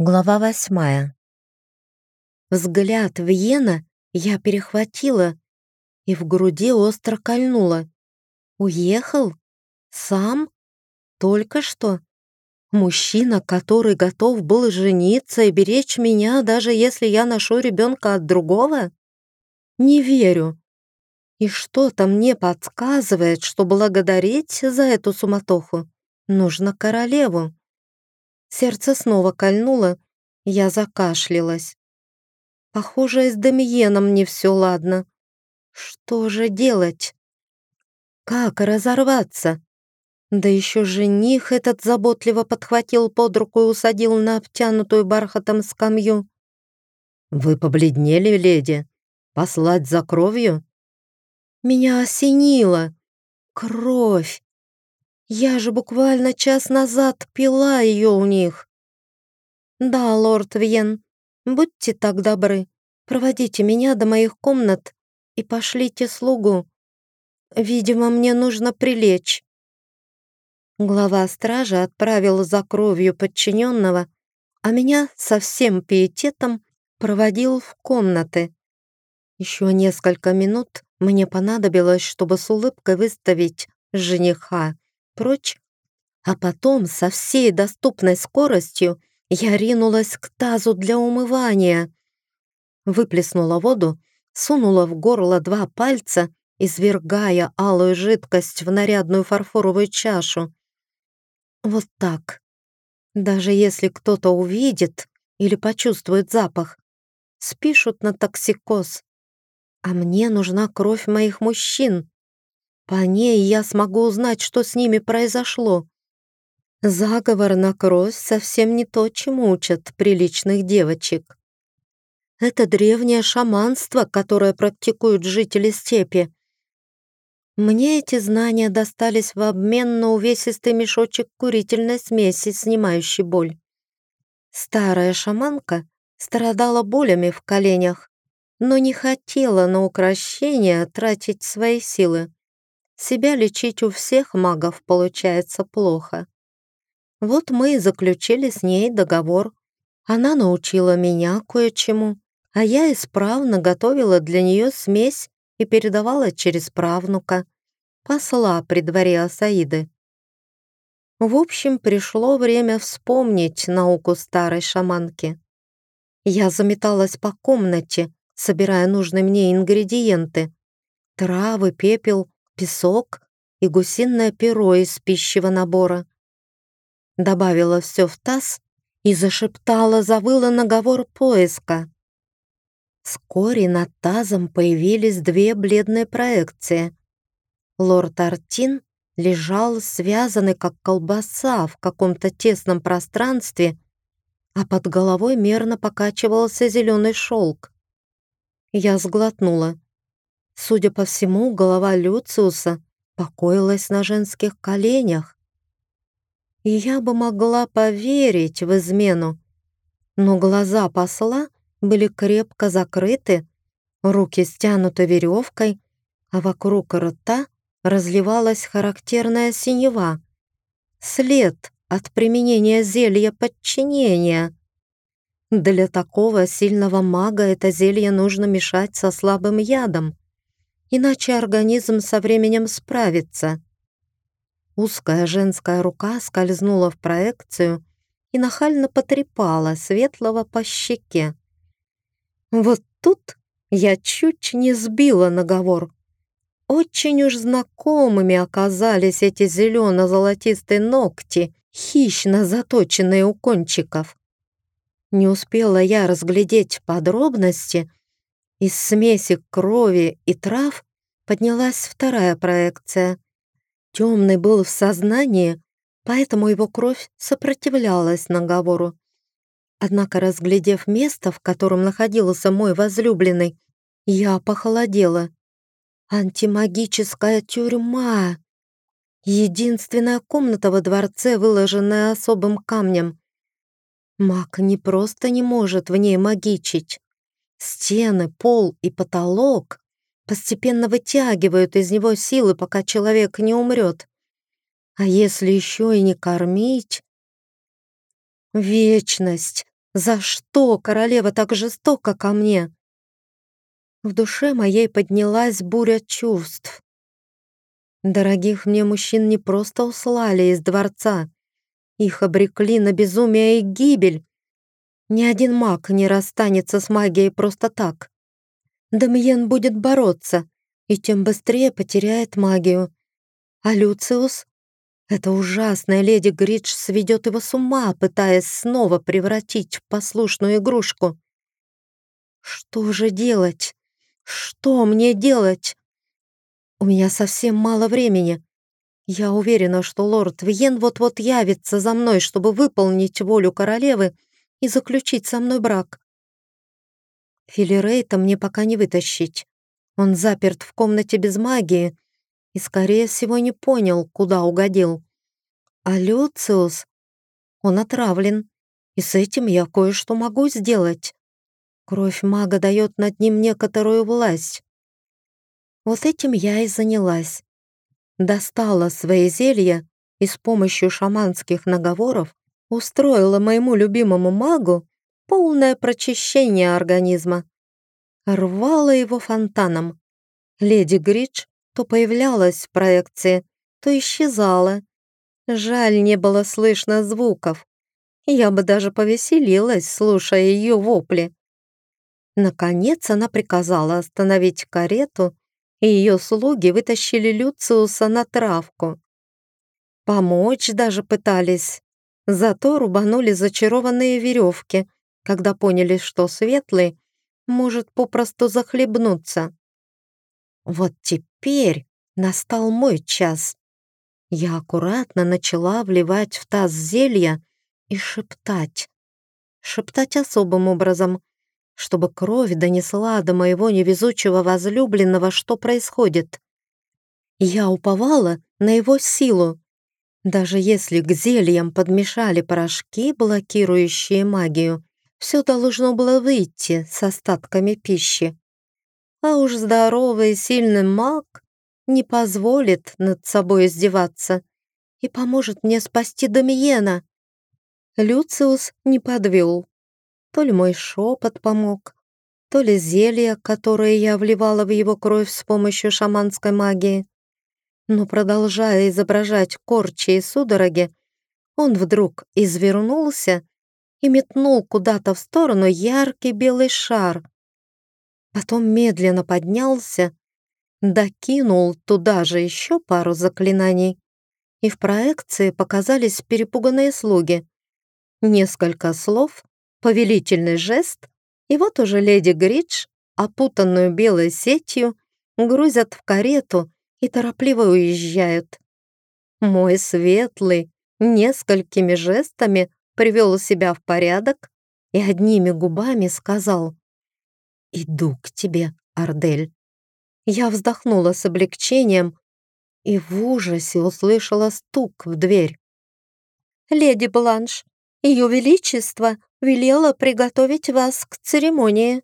Глава восьмая. Взгляд Вьена я перехватила и в груди остро кольнула. Уехал? Сам? Только что? Мужчина, который готов был жениться и беречь меня, даже если я ношу ребенка от другого? Не верю. И что-то мне подсказывает, что благодарить за эту суматоху нужно королеву. Сердце снова кольнуло, я закашлялась. Похоже, с Демьеном не все ладно. Что же делать? Как разорваться? Да еще жених этот заботливо подхватил под руку и усадил на обтянутую бархатом скамью. «Вы побледнели, леди? Послать за кровью?» Меня осенило. Кровь. Я же буквально час назад пила ее у них. Да, лорд Вьен, будьте так добры, проводите меня до моих комнат и пошлите слугу. Видимо, мне нужно прилечь. Глава стражи отправил за кровью подчиненного, а меня со всем пиететом проводил в комнаты. Еще несколько минут мне понадобилось, чтобы с улыбкой выставить жениха прочь, а потом со всей доступной скоростью я ринулась к тазу для умывания. Выплеснула воду, сунула в горло два пальца, извергая алую жидкость в нарядную фарфоровую чашу. Вот так. Даже если кто-то увидит или почувствует запах, спишут на токсикоз. А мне нужна кровь моих мужчин. По ней я смогу узнать, что с ними произошло. Заговор на кровь совсем не то, чему учат приличных девочек. Это древнее шаманство, которое практикуют жители степи. Мне эти знания достались в обмен на увесистый мешочек курительной смеси, снимающей боль. Старая шаманка страдала болями в коленях, но не хотела на украшение тратить свои силы. Себя лечить у всех магов получается плохо. Вот мы и заключили с ней договор. Она научила меня кое-чему, а я исправно готовила для нее смесь и передавала через правнука, посла при дворе Асаиды. В общем, пришло время вспомнить науку старой шаманки. Я заметалась по комнате, собирая нужные мне ингредиенты. Травы, пепел, песок и гусиное перо из пищевого набора. Добавила все в таз и зашептала, завыла наговор поиска. Вскоре над тазом появились две бледные проекции. Лорд Артин лежал связанный, как колбаса, в каком-то тесном пространстве, а под головой мерно покачивался зеленый шелк. Я сглотнула. Судя по всему, голова Люциуса покоилась на женских коленях. И я бы могла поверить в измену, но глаза посла были крепко закрыты, руки стянуты веревкой, а вокруг рта разливалась характерная синева, след от применения зелья подчинения. Для такого сильного мага это зелье нужно мешать со слабым ядом иначе организм со временем справится. Узкая женская рука скользнула в проекцию и нахально потрепала светлого по щеке. Вот тут я чуть не сбила наговор. Очень уж знакомыми оказались эти зелено-золотистые ногти, хищно заточенные у кончиков. Не успела я разглядеть подробности, из смеси крови и трав поднялась вторая проекция. Темный был в сознании, поэтому его кровь сопротивлялась наговору. Однако, разглядев место, в котором находился мой возлюбленный, я похолодела. Антимагическая тюрьма! Единственная комната во дворце, выложенная особым камнем. Маг не просто не может в ней магичить. Стены, пол и потолок постепенно вытягивают из него силы, пока человек не умрет. А если еще и не кормить? Вечность, За что королева так жестока ко мне? В душе моей поднялась буря чувств. Дорогих мне мужчин не просто услали из дворца. Их обрекли на безумие и гибель. Ни один маг не расстанется с магией просто так. Дамьен будет бороться, и тем быстрее потеряет магию. А Люциус? Эта ужасная леди Гридж сведет его с ума, пытаясь снова превратить в послушную игрушку. Что же делать? Что мне делать? У меня совсем мало времени. Я уверена, что лорд Виен вот-вот явится за мной, чтобы выполнить волю королевы и заключить со мной брак. Филирейта мне пока не вытащить. Он заперт в комнате без магии и, скорее всего, не понял, куда угодил. А Люциус, он отравлен, и с этим я кое-что могу сделать. Кровь мага дает над ним некоторую власть. Вот этим я и занялась. Достала свои зелья и с помощью шаманских наговоров устроила моему любимому магу полное прочищение организма. Рвала его фонтаном. Леди Гридж то появлялась в проекции, то исчезала. Жаль, не было слышно звуков. Я бы даже повеселилась, слушая ее вопли. Наконец она приказала остановить карету и ее слуги вытащили Люциуса на травку. Помочь даже пытались, зато рубанули зачарованные веревки, когда поняли, что Светлый может попросту захлебнуться. Вот теперь настал мой час. Я аккуратно начала вливать в таз зелья и шептать. Шептать особым образом, чтобы кровь донесла до моего невезучего возлюбленного, что происходит. Я уповала на его силу. Даже если к зельям подмешали порошки, блокирующие магию, все должно было выйти с остатками пищи. А уж здоровый и сильный маг не позволит над собой издеваться и поможет мне спасти Домиена. Люциус не подвел. То ли мой шепот помог, то ли зелье, которое я вливала в его кровь с помощью шаманской магии. Но продолжая изображать корчи и судороги, он вдруг извернулся и метнул куда-то в сторону яркий белый шар. Потом медленно поднялся, докинул туда же еще пару заклинаний, и в проекции показались перепуганные слуги. Несколько слов, повелительный жест, и вот уже леди Гридж, опутанную белой сетью, грузят в карету и торопливо уезжают. Мой светлый несколькими жестами привел себя в порядок и одними губами сказал «Иду к тебе, Ардель». Я вздохнула с облегчением и в ужасе услышала стук в дверь. «Леди Бланш, ее Величество велела приготовить вас к церемонии».